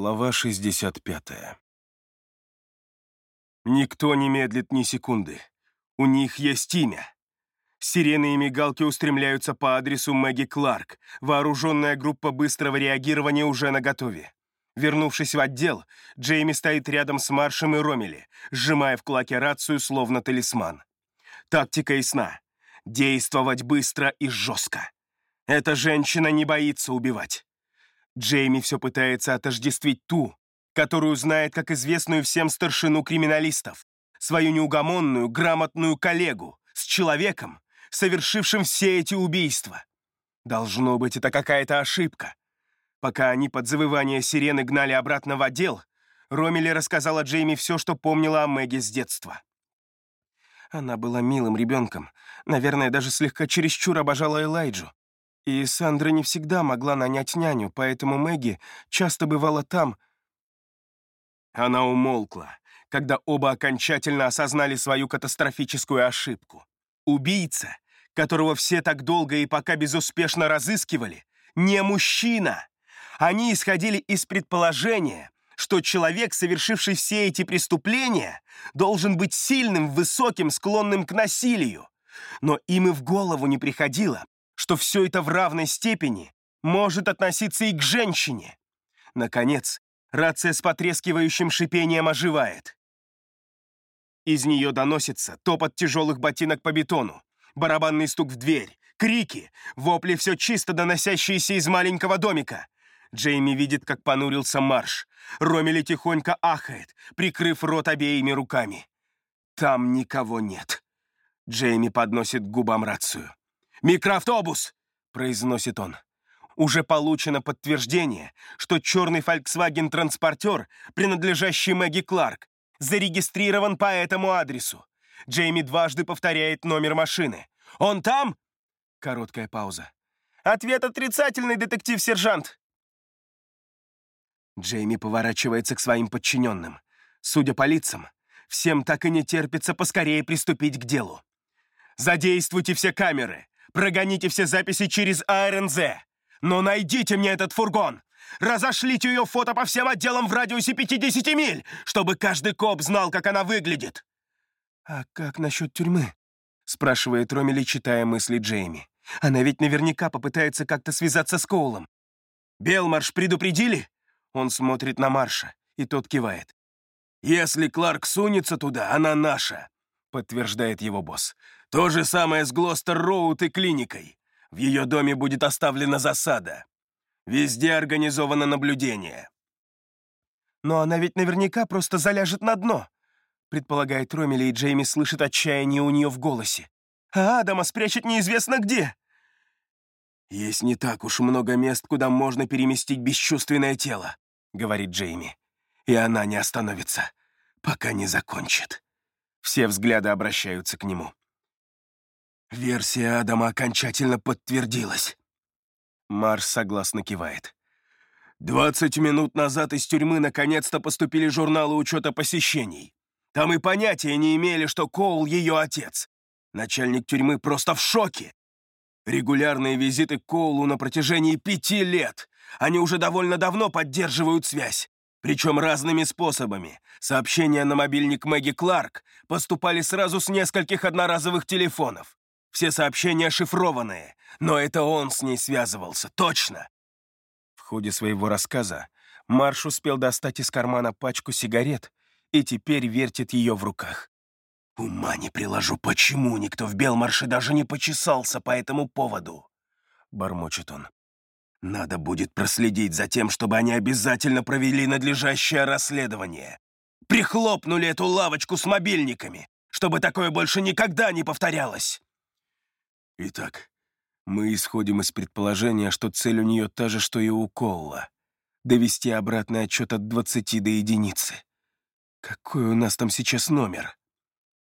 Глава 65. Никто не медлит ни секунды. У них есть имя. Сирены и мигалки устремляются по адресу Мэгги Кларк. Вооруженная группа быстрого реагирования уже наготове. Вернувшись в отдел, Джейми стоит рядом с Маршем и Ромели, сжимая в кулаке рацию, словно талисман. Тактика ясна. Действовать быстро и жестко. Эта женщина не боится убивать. Джейми все пытается отождествить ту, которую знает как известную всем старшину криминалистов, свою неугомонную, грамотную коллегу, с человеком, совершившим все эти убийства. Должно быть, это какая-то ошибка. Пока они под завывание сирены гнали обратно в отдел, Ромили рассказала Джейми все, что помнила о Мэгги с детства. Она была милым ребенком, наверное, даже слегка чересчур обожала Элайджу. И Сандра не всегда могла нанять няню, поэтому Мэгги часто бывала там. Она умолкла, когда оба окончательно осознали свою катастрофическую ошибку. Убийца, которого все так долго и пока безуспешно разыскивали, не мужчина. Они исходили из предположения, что человек, совершивший все эти преступления, должен быть сильным, высоким, склонным к насилию. Но им и в голову не приходило, что все это в равной степени может относиться и к женщине. Наконец, рация с потрескивающим шипением оживает. Из нее доносится топот тяжелых ботинок по бетону, барабанный стук в дверь, крики, вопли все чисто доносящиеся из маленького домика. Джейми видит, как понурился марш. Ромели тихонько ахает, прикрыв рот обеими руками. Там никого нет. Джейми подносит к губам рацию. «Микроавтобус!» — произносит он. Уже получено подтверждение, что черный Volkswagen-транспортер, принадлежащий Мэгги Кларк, зарегистрирован по этому адресу. Джейми дважды повторяет номер машины. «Он там?» Короткая пауза. «Ответ отрицательный, детектив-сержант!» Джейми поворачивается к своим подчиненным. Судя по лицам, всем так и не терпится поскорее приступить к делу. «Задействуйте все камеры! Прогоните все записи через АРНЗ! Но найдите мне этот фургон! Разошлите ее фото по всем отделам в радиусе 50 миль, чтобы каждый коп знал, как она выглядит!» «А как насчет тюрьмы?» — спрашивает Ромели, читая мысли Джейми. «Она ведь наверняка попытается как-то связаться с Коулом». «Белмарш предупредили?» Он смотрит на Марша, и тот кивает. «Если Кларк сунется туда, она наша», — подтверждает его босс. То же самое с Глостер-Роуд и клиникой. В ее доме будет оставлена засада. Везде организовано наблюдение. Но она ведь наверняка просто заляжет на дно, предполагает Ромили, и Джейми слышит отчаяние у нее в голосе. А Адама спрячет неизвестно где. «Есть не так уж много мест, куда можно переместить бесчувственное тело», — говорит Джейми. «И она не остановится, пока не закончит». Все взгляды обращаются к нему. Версия Адама окончательно подтвердилась. Марс согласно кивает. «Двадцать минут назад из тюрьмы наконец-то поступили журналы учета посещений. Там и понятия не имели, что Коул — ее отец. Начальник тюрьмы просто в шоке. Регулярные визиты к Коулу на протяжении пяти лет. Они уже довольно давно поддерживают связь. Причем разными способами. Сообщения на мобильник Мэгги Кларк поступали сразу с нескольких одноразовых телефонов. Все сообщения шифрованные, но это он с ней связывался, точно!» В ходе своего рассказа Марш успел достать из кармана пачку сигарет и теперь вертит ее в руках. «Ума не приложу, почему никто в Белмарше даже не почесался по этому поводу?» — бормочет он. «Надо будет проследить за тем, чтобы они обязательно провели надлежащее расследование. Прихлопнули эту лавочку с мобильниками, чтобы такое больше никогда не повторялось!» Итак, мы исходим из предположения, что цель у нее та же, что и у Колла — довести обратный отчет от 20 до единицы. Какой у нас там сейчас номер?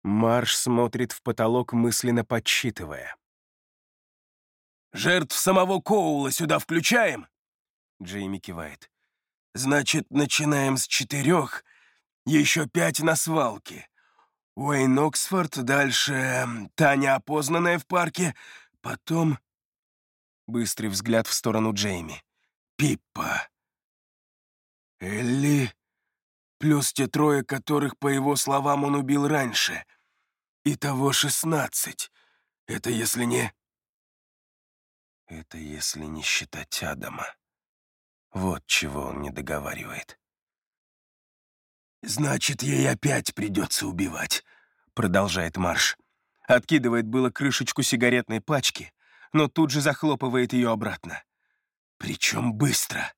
Марш смотрит в потолок, мысленно подсчитывая. «Жертв самого Коула сюда включаем?» Джейми кивает. «Значит, начинаем с четырех, еще пять на свалке. Уэйн Оксфорд, дальше Таня опознанная в парке, потом... Быстрый взгляд в сторону Джейми. Пиппа. Элли, плюс те трое, которых, по его словам, он убил раньше. Итого шестнадцать. Это если не... Это если не считать Адама. Вот чего он не договаривает. «Значит, ей опять придется убивать», — продолжает Марш. Откидывает было крышечку сигаретной пачки, но тут же захлопывает ее обратно. Причем быстро.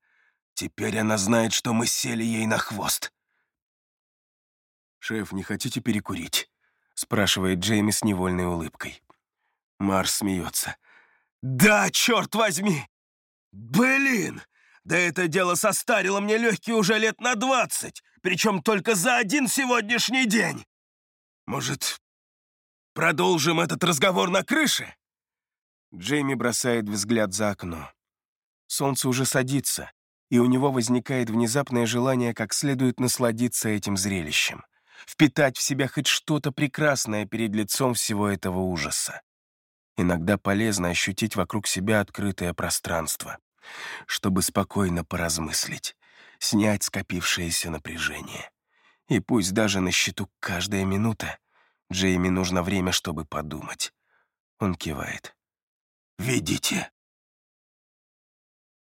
Теперь она знает, что мы сели ей на хвост. «Шеф, не хотите перекурить?» — спрашивает Джейми с невольной улыбкой. Марш смеется. «Да, черт возьми! Блин! Да это дело состарило мне легкие уже лет на двадцать, причем только за один сегодняшний день. Может, продолжим этот разговор на крыше?» Джейми бросает взгляд за окно. Солнце уже садится, и у него возникает внезапное желание как следует насладиться этим зрелищем, впитать в себя хоть что-то прекрасное перед лицом всего этого ужаса. Иногда полезно ощутить вокруг себя открытое пространство, чтобы спокойно поразмыслить, снять скопившееся напряжение. И пусть даже на счету каждая минута, Джейми нужно время, чтобы подумать. Он кивает. «Видите?»